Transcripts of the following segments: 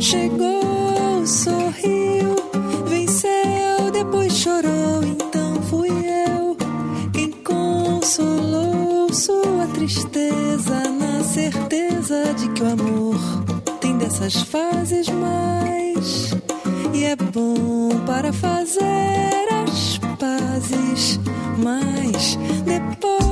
Chegou, sorriu, venceu, depois chorou. Então fui eu quem consolou sua tristeza, na certeza de que o amor tem dessas fases mais. E é bom para fazer as pazes, mas depois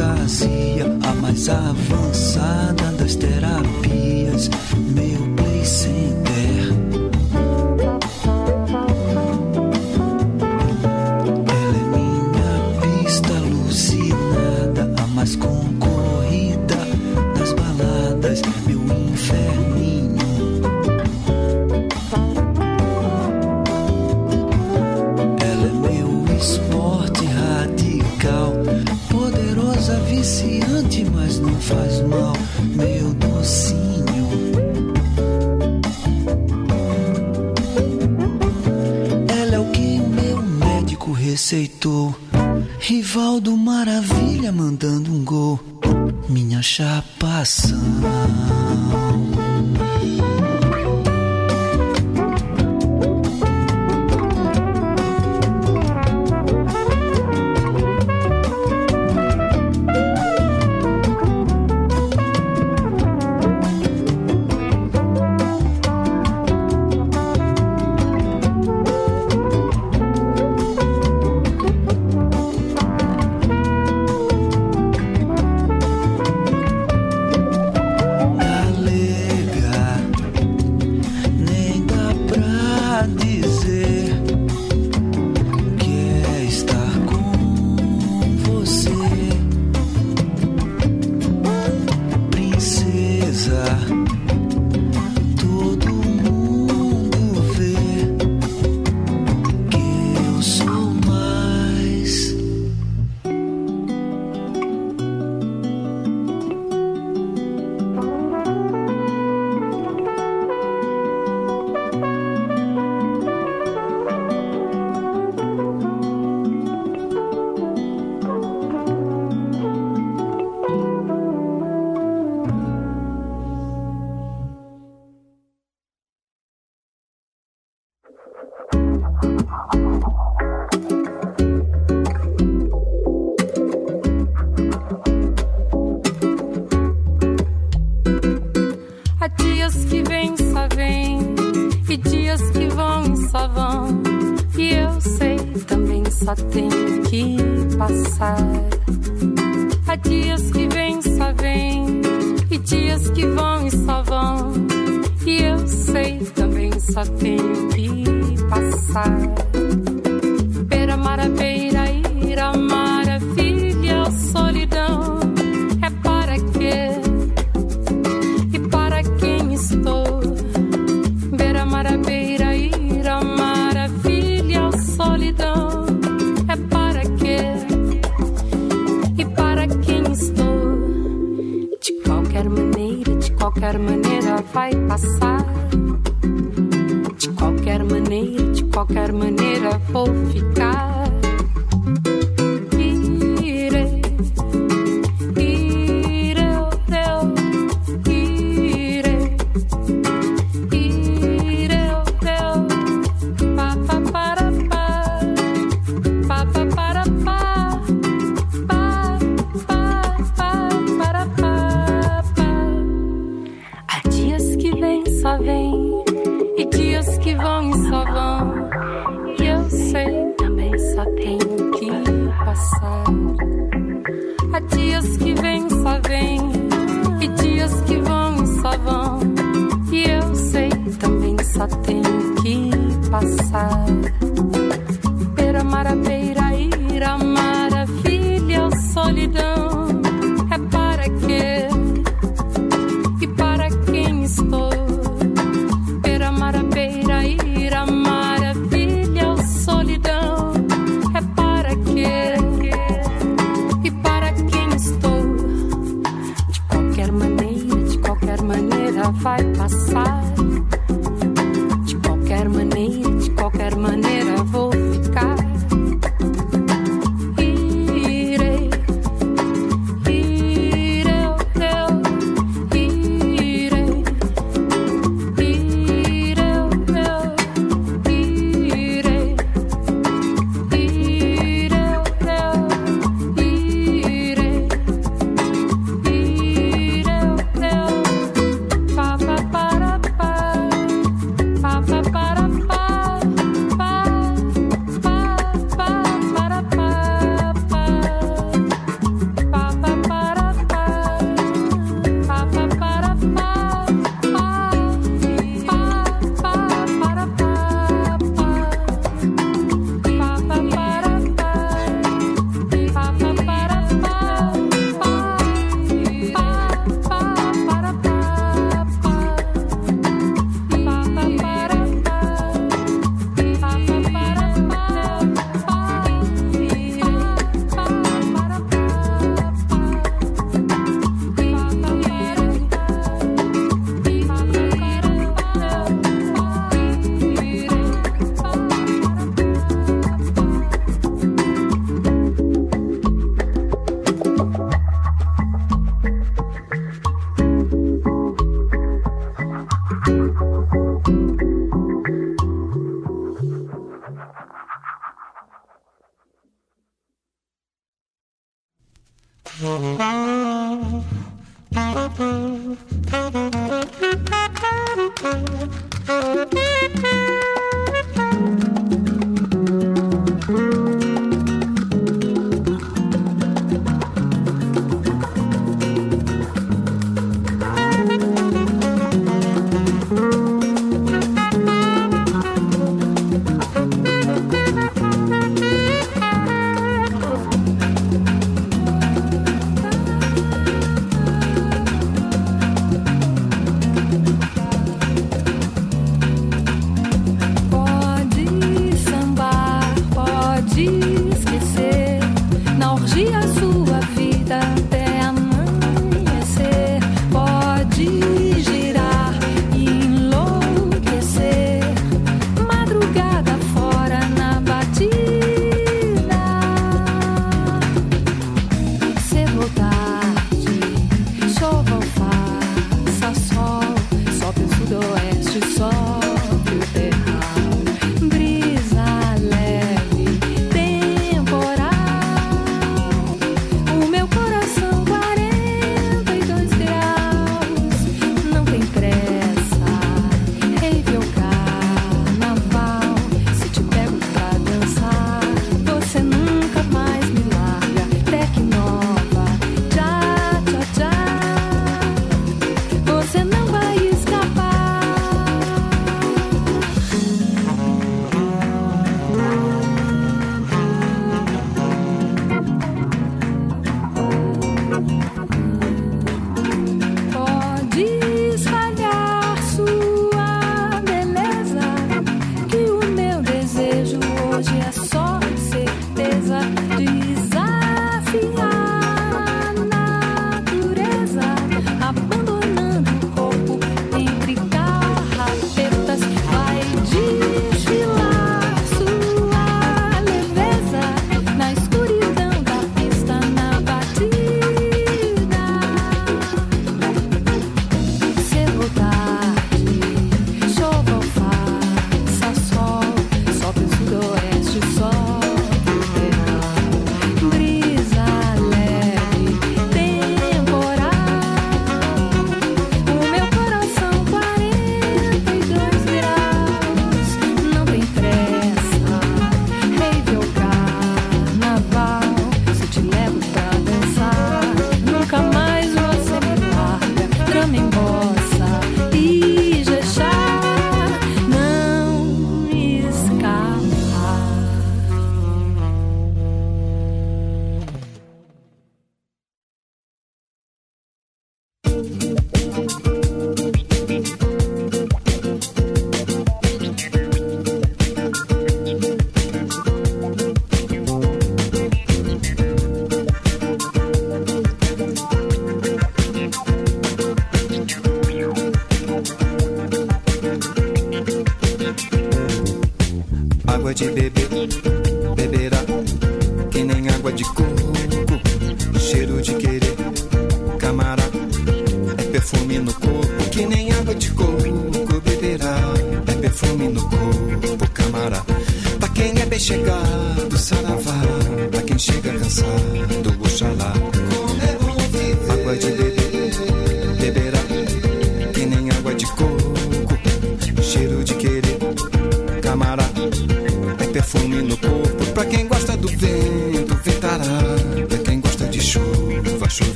fantasia, a mais avançada das terapias. Meu play center. Receitou. Rivaldo Maravilha mandando um gol. Minha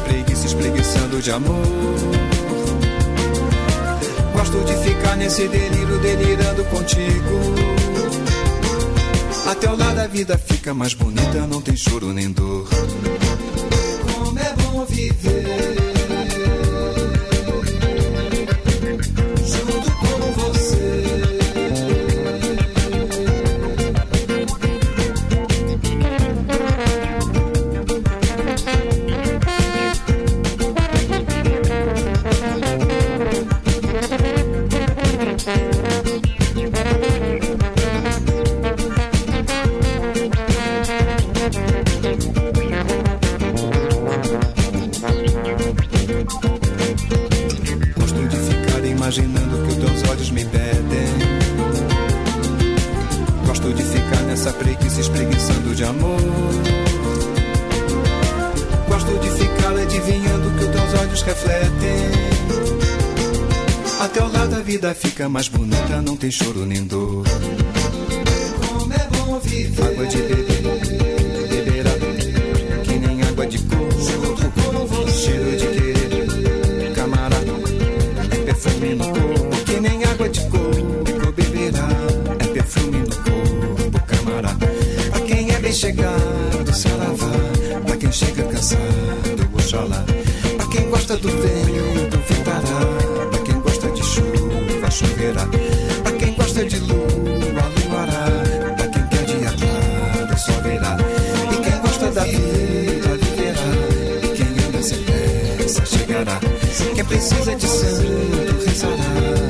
preguiça espreguiçando de amor. Gosto de ficar nesse delírio delirando contigo. Até o lado a vida fica mais bonita, não tem choro nem dor. Como é bom viver. Vida fica mais bonita, não tem choro nem dor. Como é bom viver. Água de beber, beberá, que nem água de coco. Cheiro de querer, camarada, é perfume no corpo, que nem água de coco. Beberá, é perfume no corpo, camarada. Pra quem é bem chegado, se lavar. Pra quem chega cansado, oxalá. Pra quem gosta do vento, ventará choverá. Pra quem gosta de lua, luará. Pra quem quer dia claro, só verá. E quem gosta da vida, viverá. E quem anda sem pressa, chegará. Quem precisa de santo, rezará.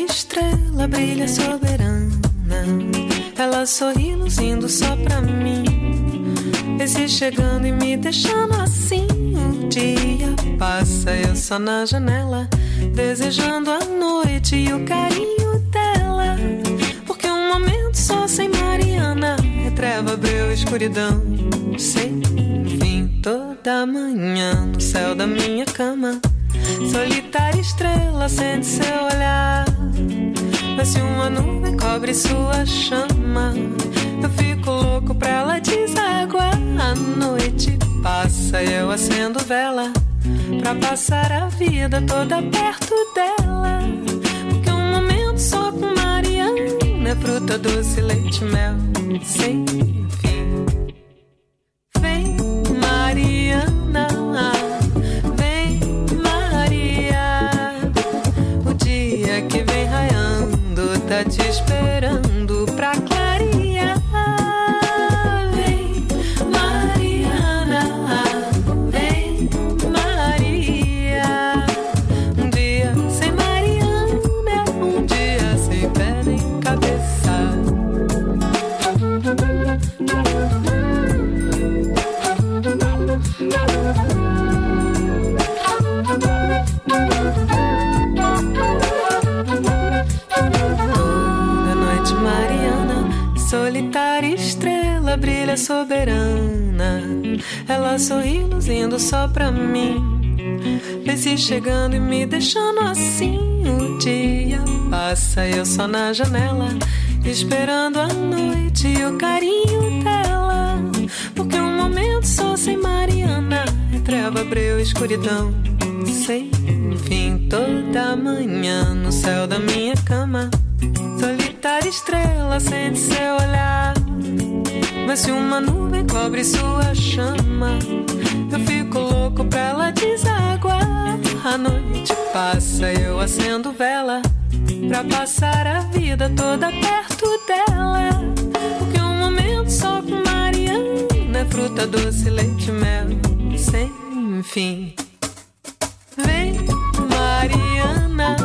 só na janela, desejando a noite e o carinho dela. Porque um momento só sem Mariana é treva, breu, escuridão. Sem fim, toda manhã no céu da minha cama. Solitária estrela acende seu olhar. Mas se uma nuvem cobre sua chama, eu fico louco pra ela desaguar. A noite passa e eu acendo vela pra passar a vida toda perto dela. Porque um momento só com Mariana é fruta doce, leite, mel, sem te esperando filha soberana. Ela sorri luzindo só pra mim. Vem se chegando e me deixando assim. O dia passa, eu só na janela. Esperando a noite e o carinho dela. Porque um momento só sem Mariana. É treva, breu, escuridão. Sem fim, toda manhã no céu da minha cama. Solitária estrela, sente seu olhar. Mas se uma nuvem cobre sua chama, eu fico louco pra ela desaguar. A noite passa, eu acendo vela pra passar a vida toda perto dela. Porque um momento só com Mariana é fruta doce, leite mel sem fim. Vem, Mariana.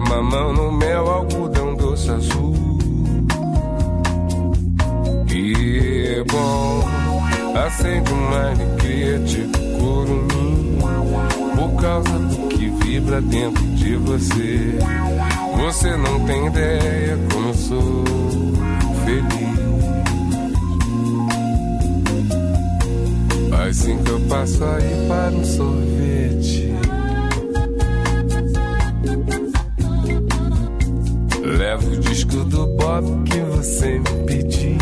Mamão no mel, algodão doce azul. E é bom, acende uma alegria tipo curumim, por causa do que vibra dentro de você. Você não tem ideia como eu sou feliz. Assim que eu passo aí para um sorvete. Levo o disco do Bob que você me pediu.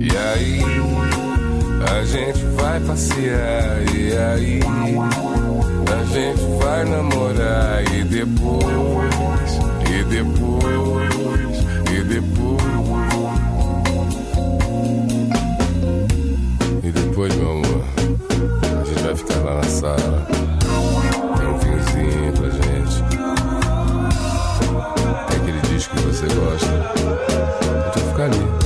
E aí, a gente vai passear. E aí, a gente vai namorar. E depois, e depois, e depois. E depois, meu amor, a gente vai ficar lá na sala. Você gosta. Gente vai ficar ali,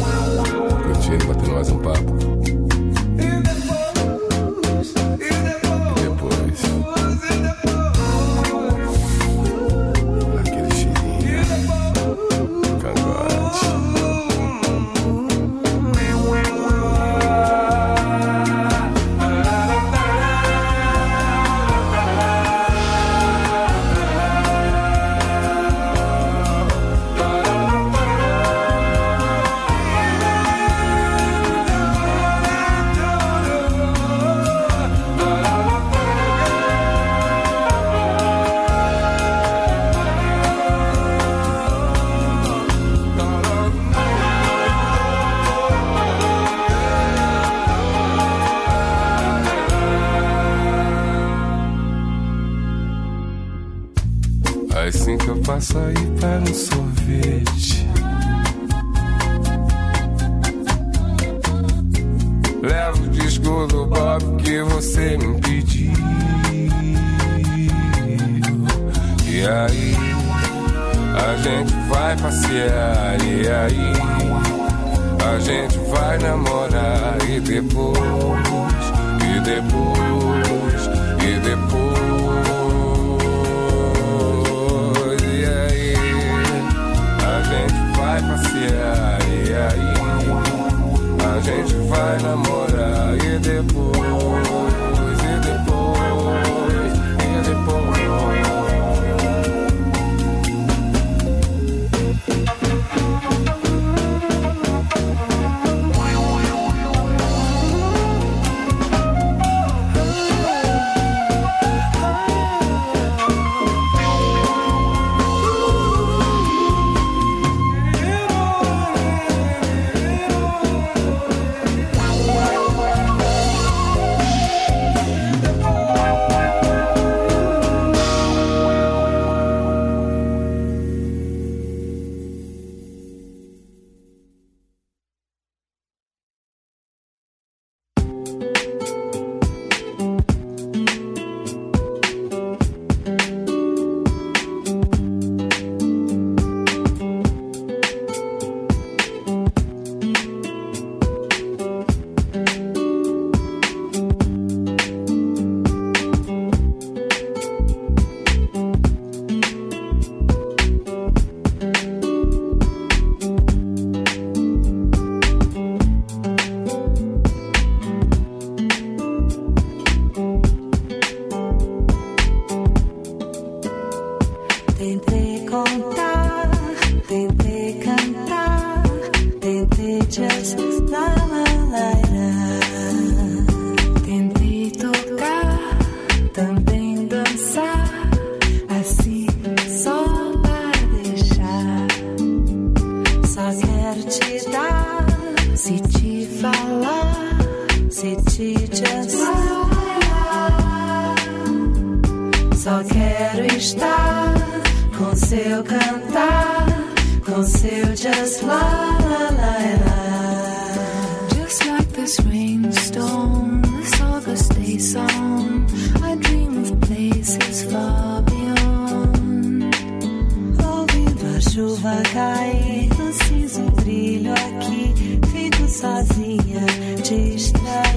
também dançar, assim só para deixar. Só quero te dar, se te falar, se te just Só quero estar com seu cantar, com seu just la la la la. Just like this rainstorm, this August day song, chuva cair, no cinza brilho aqui, fico sozinha, distraída.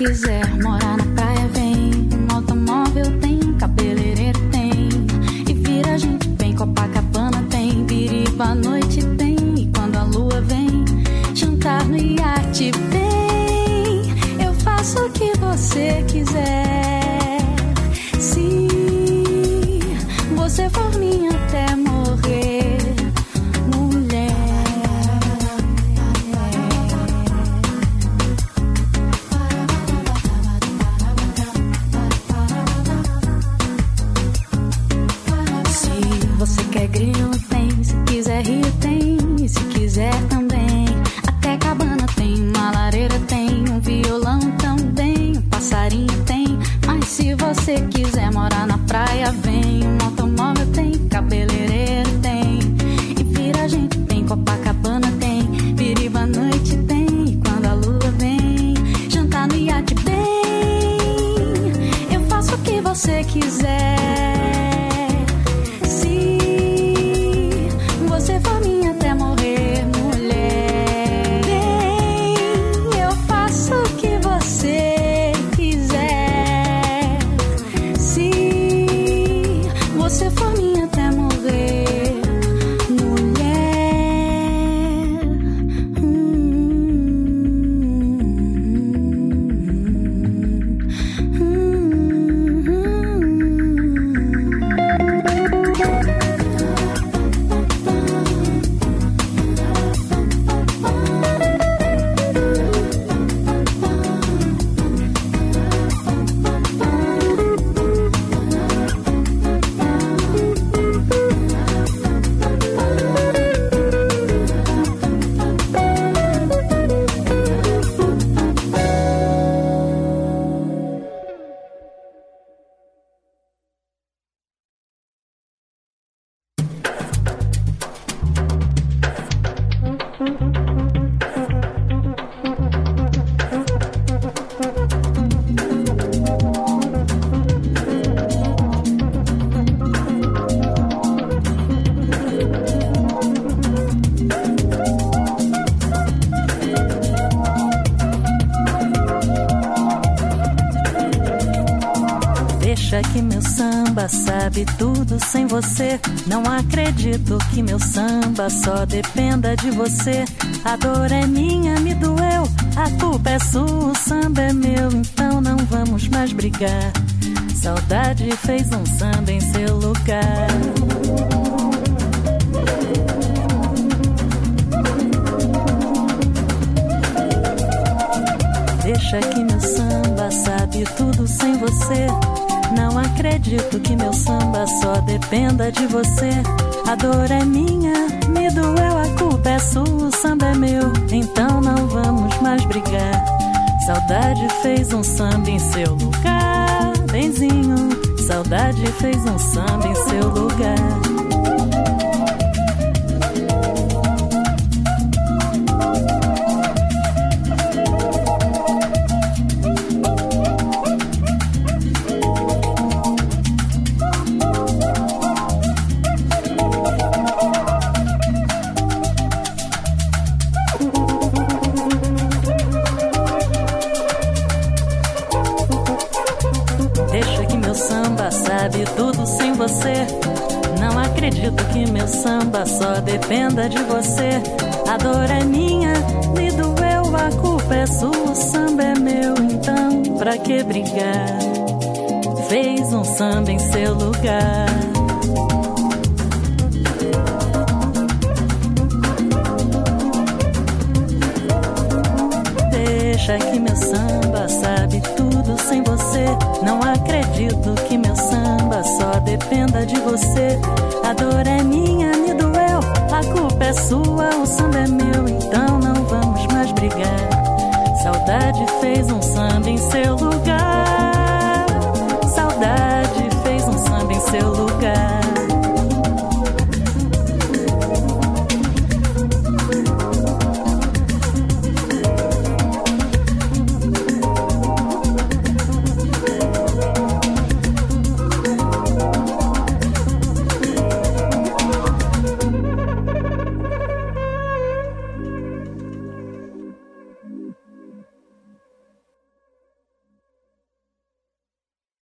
quiser. vem, um automóvel tem, cabeleireiro tem, e vira gente tem, Copacabana tem, Piriba à noite tem, e quando a lua vem, jantar no iate bem. Eu faço o que você quiser. Sabe tudo sem você. Não acredito que meu samba só dependa de você. A dor é minha, me doeu. A culpa é sua, o samba é meu. Então não vamos mais brigar. Saudade fez um samba em seu lugar. Deixa que meu samba sabe tudo sem você. Não acredito que meu samba só dependa de você. A dor é minha, me doeu, a culpa é sua, o samba é meu. Então não vamos mais brigar. Saudade fez um samba em seu lugar, benzinho. Saudade fez um samba em seu lugar. Só dependa de você. A dor é minha, me doeu, a culpa é sua, o samba é meu, então pra que brigar? Fez um samba em seu lugar. Deixa que meu samba sabe tudo sem você. Não acredito que meu samba dependa de você. A dor é minha, me a culpa é sua, o samba é meu, então não vamos mais brigar. Saudade fez um samba em seu lugar. Saudade fez um samba em seu lugar.